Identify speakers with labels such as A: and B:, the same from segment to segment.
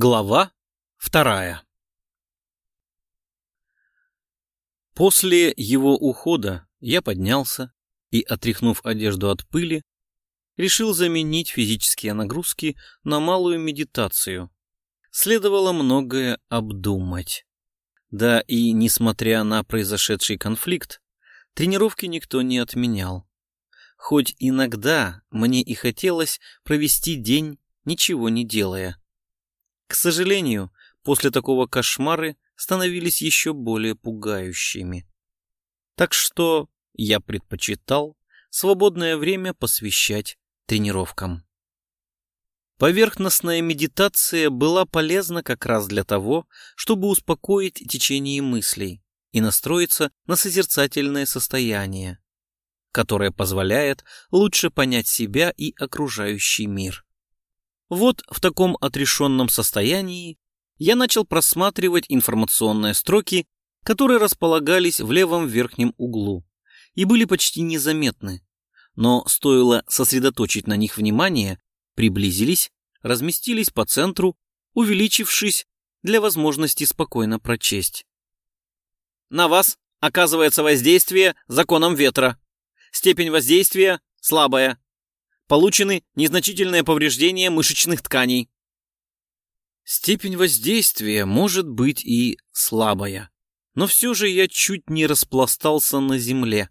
A: Глава вторая После его ухода я поднялся и, отряхнув одежду от пыли, решил заменить физические нагрузки на малую медитацию. Следовало многое обдумать. Да и, несмотря на произошедший конфликт, тренировки никто не отменял. Хоть иногда мне и хотелось провести день, ничего не делая. К сожалению, после такого кошмары становились еще более пугающими. Так что я предпочитал свободное время посвящать тренировкам. Поверхностная медитация была полезна как раз для того, чтобы успокоить течение мыслей и настроиться на созерцательное состояние, которое позволяет лучше понять себя и окружающий мир. Вот в таком отрешенном состоянии я начал просматривать информационные строки, которые располагались в левом верхнем углу и были почти незаметны, но стоило сосредоточить на них внимание, приблизились, разместились по центру, увеличившись для возможности спокойно прочесть. На вас оказывается воздействие законом ветра. Степень воздействия слабая. Получены незначительные повреждения мышечных тканей. Степень воздействия может быть и слабая, но все же я чуть не распластался на земле,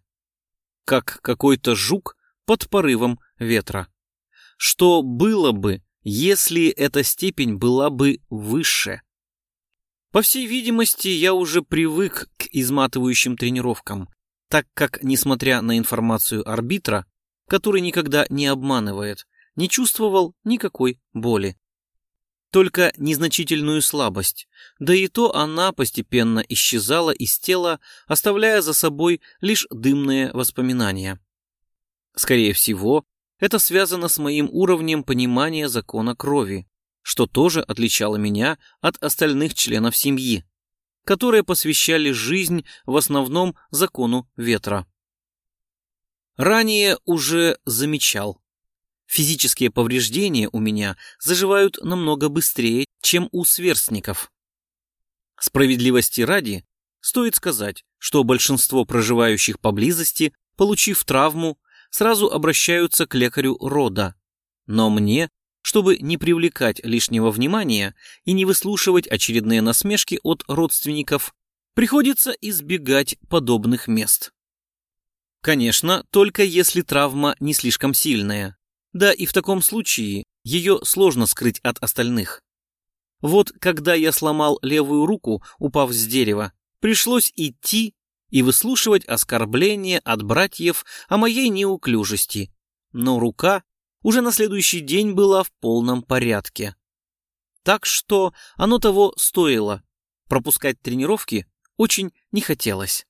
A: как какой-то жук под порывом ветра. Что было бы, если эта степень была бы выше? По всей видимости, я уже привык к изматывающим тренировкам, так как, несмотря на информацию арбитра, который никогда не обманывает, не чувствовал никакой боли только незначительную слабость, да и то она постепенно исчезала из тела, оставляя за собой лишь дымные воспоминания. Скорее всего, это связано с моим уровнем понимания закона крови, что тоже отличало меня от остальных членов семьи, которые посвящали жизнь в основном закону ветра. Ранее уже замечал, Физические повреждения у меня заживают намного быстрее, чем у сверстников. Справедливости ради, стоит сказать, что большинство проживающих поблизости, получив травму, сразу обращаются к лекарю рода. Но мне, чтобы не привлекать лишнего внимания и не выслушивать очередные насмешки от родственников, приходится избегать подобных мест. Конечно, только если травма не слишком сильная. Да и в таком случае ее сложно скрыть от остальных. Вот когда я сломал левую руку, упав с дерева, пришлось идти и выслушивать оскорбления от братьев о моей неуклюжести. Но рука уже на следующий день была в полном порядке. Так что оно того стоило. Пропускать тренировки очень не хотелось.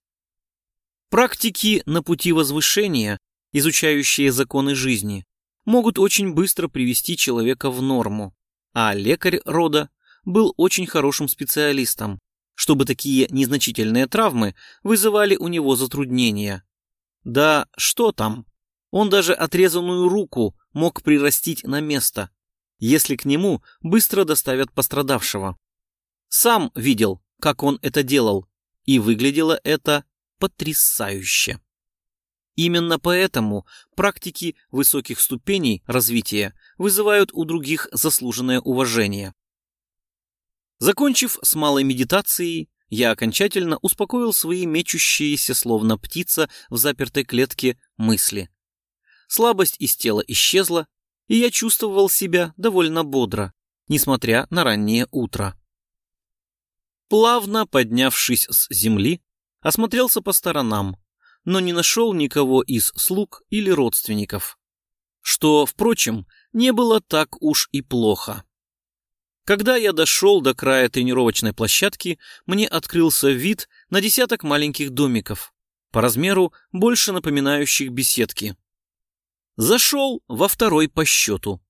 A: Практики на пути возвышения, изучающие законы жизни, могут очень быстро привести человека в норму, а лекарь рода был очень хорошим специалистом, чтобы такие незначительные травмы вызывали у него затруднения. Да что там, он даже отрезанную руку мог прирастить на место, если к нему быстро доставят пострадавшего. Сам видел, как он это делал, и выглядело это потрясающе. Именно поэтому практики высоких ступеней развития вызывают у других заслуженное уважение. Закончив с малой медитацией, я окончательно успокоил свои мечущиеся, словно птица в запертой клетке, мысли. Слабость из тела исчезла, и я чувствовал себя довольно бодро, несмотря на раннее утро. Плавно поднявшись с земли, осмотрелся по сторонам, но не нашел никого из слуг или родственников. Что, впрочем, не было так уж и плохо. Когда я дошел до края тренировочной площадки, мне открылся вид на десяток маленьких домиков, по размеру больше напоминающих беседки. Зашел во второй по счету.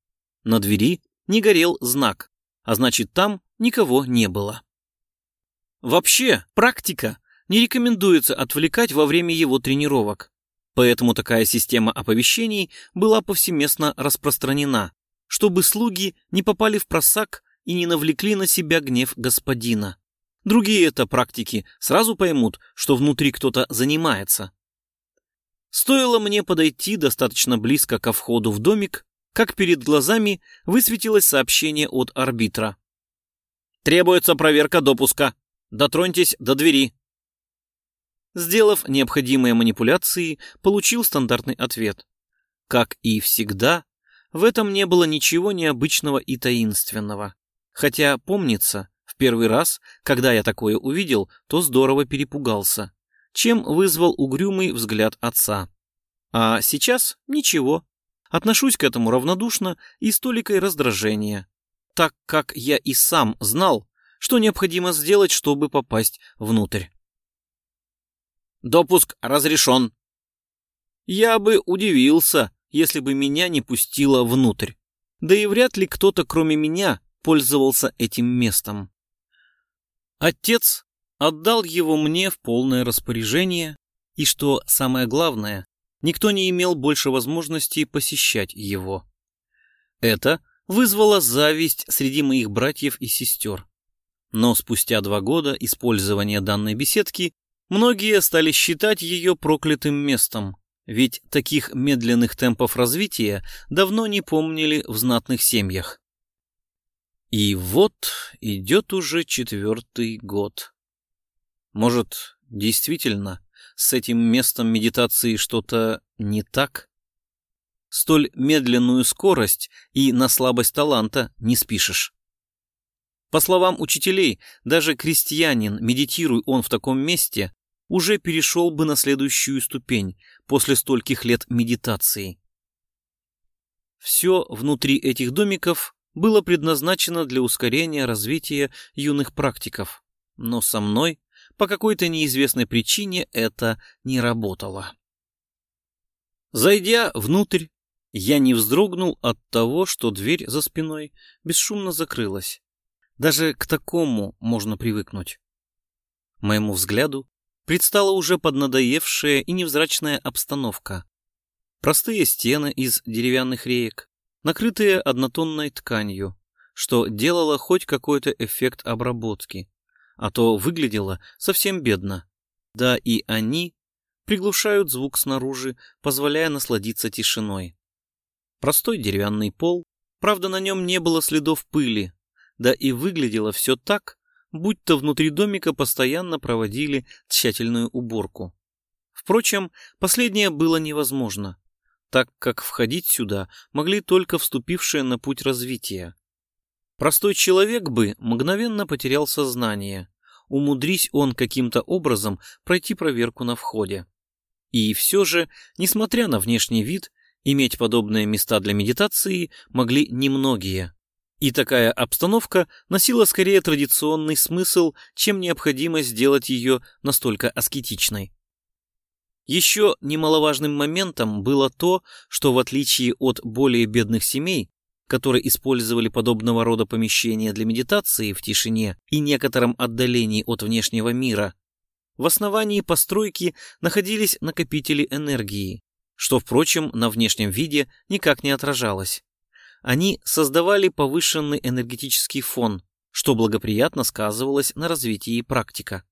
A: На двери не горел знак, а значит там никого не было. Вообще, практика не рекомендуется отвлекать во время его тренировок. Поэтому такая система оповещений была повсеместно распространена, чтобы слуги не попали в просак и не навлекли на себя гнев господина. Другие это практики сразу поймут, что внутри кто-то занимается. Стоило мне подойти достаточно близко ко входу в домик, как перед глазами высветилось сообщение от арбитра. «Требуется проверка допуска. Дотроньтесь до двери». Сделав необходимые манипуляции, получил стандартный ответ. Как и всегда, в этом не было ничего необычного и таинственного. Хотя, помнится, в первый раз, когда я такое увидел, то здорово перепугался, чем вызвал угрюмый взгляд отца. А сейчас ничего. Отношусь к этому равнодушно и с толикой раздражения, так как я и сам знал, что необходимо сделать, чтобы попасть внутрь. «Допуск разрешен». Я бы удивился, если бы меня не пустило внутрь. Да и вряд ли кто-то, кроме меня, пользовался этим местом. Отец отдал его мне в полное распоряжение, и, что самое главное, никто не имел больше возможности посещать его. Это вызвало зависть среди моих братьев и сестер. Но спустя два года использования данной беседки многие стали считать ее проклятым местом, ведь таких медленных темпов развития давно не помнили в знатных семьях. И вот идет уже четвертый год. Может, действительно, с этим местом медитации что-то не так? Столь медленную скорость и на слабость таланта не спишешь. По словам учителей, даже крестьянин, медитируй он в таком месте, уже перешел бы на следующую ступень после стольких лет медитации. Все внутри этих домиков было предназначено для ускорения развития юных практиков, но со мной по какой-то неизвестной причине это не работало. Зайдя внутрь, я не вздрогнул от того, что дверь за спиной бесшумно закрылась. Даже к такому можно привыкнуть. Моему взгляду предстала уже поднадоевшая и невзрачная обстановка. Простые стены из деревянных реек, накрытые однотонной тканью, что делало хоть какой-то эффект обработки, а то выглядело совсем бедно. Да и они приглушают звук снаружи, позволяя насладиться тишиной. Простой деревянный пол, правда на нем не было следов пыли, да и выглядело все так, будто внутри домика постоянно проводили тщательную уборку. Впрочем, последнее было невозможно, так как входить сюда могли только вступившие на путь развития. Простой человек бы мгновенно потерял сознание, умудрись он каким-то образом пройти проверку на входе. И все же, несмотря на внешний вид, иметь подобные места для медитации могли немногие. И такая обстановка носила скорее традиционный смысл, чем необходимость сделать ее настолько аскетичной. Еще немаловажным моментом было то, что в отличие от более бедных семей, которые использовали подобного рода помещения для медитации в тишине и некотором отдалении от внешнего мира, в основании постройки находились накопители энергии, что, впрочем, на внешнем виде никак не отражалось они создавали повышенный энергетический фон, что благоприятно сказывалось на развитии практика.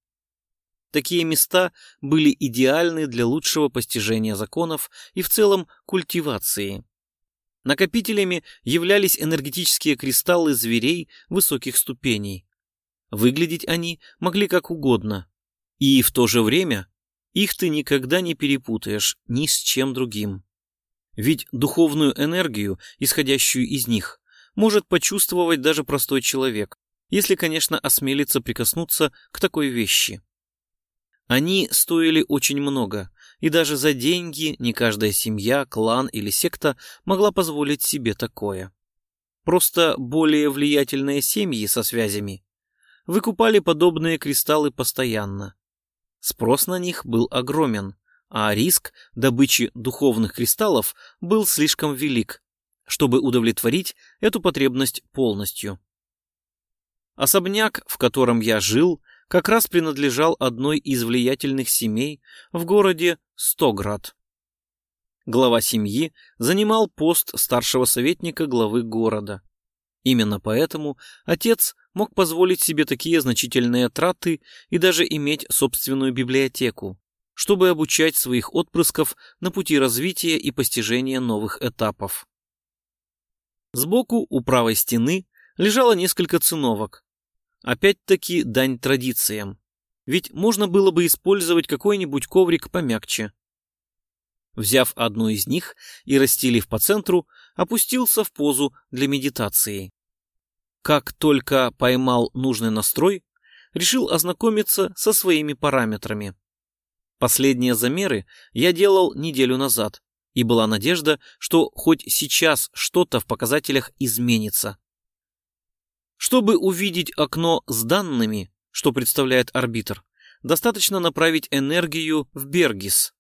A: Такие места были идеальны для лучшего постижения законов и в целом культивации. Накопителями являлись энергетические кристаллы зверей высоких ступеней. Выглядеть они могли как угодно. И в то же время их ты никогда не перепутаешь ни с чем другим. Ведь духовную энергию, исходящую из них, может почувствовать даже простой человек, если, конечно, осмелится прикоснуться к такой вещи. Они стоили очень много, и даже за деньги не каждая семья, клан или секта могла позволить себе такое. Просто более влиятельные семьи со связями выкупали подобные кристаллы постоянно. Спрос на них был огромен, а риск добычи духовных кристаллов был слишком велик, чтобы удовлетворить эту потребность полностью. Особняк, в котором я жил, как раз принадлежал одной из влиятельных семей в городе Стоград. Глава семьи занимал пост старшего советника главы города. Именно поэтому отец мог позволить себе такие значительные траты и даже иметь собственную библиотеку, чтобы обучать своих отпрысков на пути развития и постижения новых этапов. Сбоку у правой стены лежало несколько циновок. Опять-таки дань традициям, ведь можно было бы использовать какой-нибудь коврик помягче. Взяв одну из них и расстелив по центру, опустился в позу для медитации. Как только поймал нужный настрой, решил ознакомиться со своими параметрами. Последние замеры я делал неделю назад, и была надежда, что хоть сейчас что-то в показателях изменится. Чтобы увидеть окно с данными, что представляет арбитр, достаточно направить энергию в Бергис.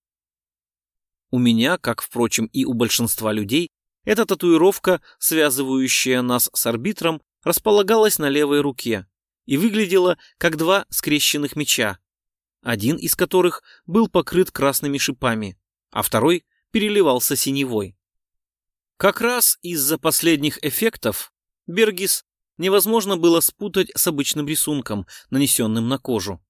A: У меня, как, впрочем, и у большинства людей, эта татуировка, связывающая нас с арбитром, располагалась на левой руке и выглядела как два скрещенных меча, один из которых был покрыт красными шипами, а второй переливался синевой. Как раз из-за последних эффектов Бергис невозможно было спутать с обычным рисунком, нанесенным на кожу.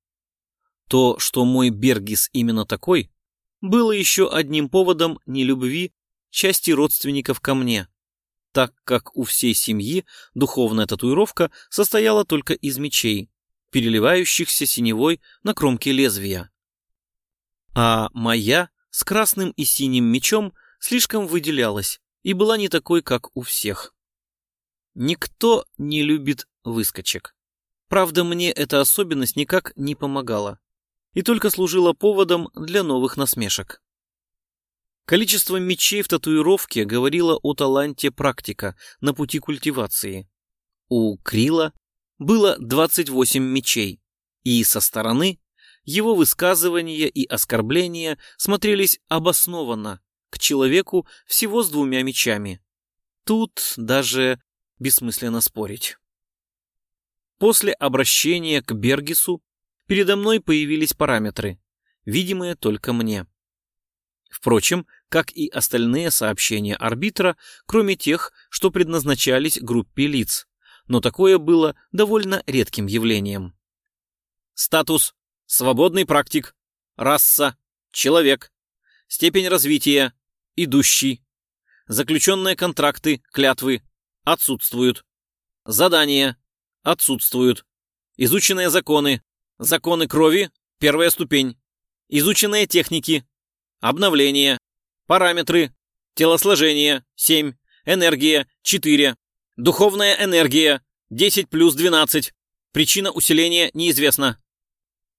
A: То, что мой Бергис именно такой, было еще одним поводом нелюбви части родственников ко мне, так как у всей семьи духовная татуировка состояла только из мечей, переливающихся синевой на кромке лезвия. А моя с красным и синим мечом слишком выделялась и была не такой, как у всех. Никто не любит выскочек. Правда, мне эта особенность никак не помогала и только служила поводом для новых насмешек. Количество мечей в татуировке говорило о таланте практика на пути культивации. У Крила было 28 мечей, и со стороны его высказывания и оскорбления смотрелись обоснованно к человеку всего с двумя мечами. Тут даже бессмысленно спорить. После обращения к Бергису передо мной появились параметры, видимые только мне. Впрочем, как и остальные сообщения арбитра, кроме тех, что предназначались группе лиц, но такое было довольно редким явлением. Статус – свободный практик, раса – человек, степень развития – идущий, заключенные контракты, клятвы – отсутствуют, задания – отсутствуют, изученные законы, законы крови – первая ступень, изученные техники, обновление, Параметры. Телосложение 7. Энергия 4. Духовная энергия 10 плюс 12. Причина усиления неизвестна.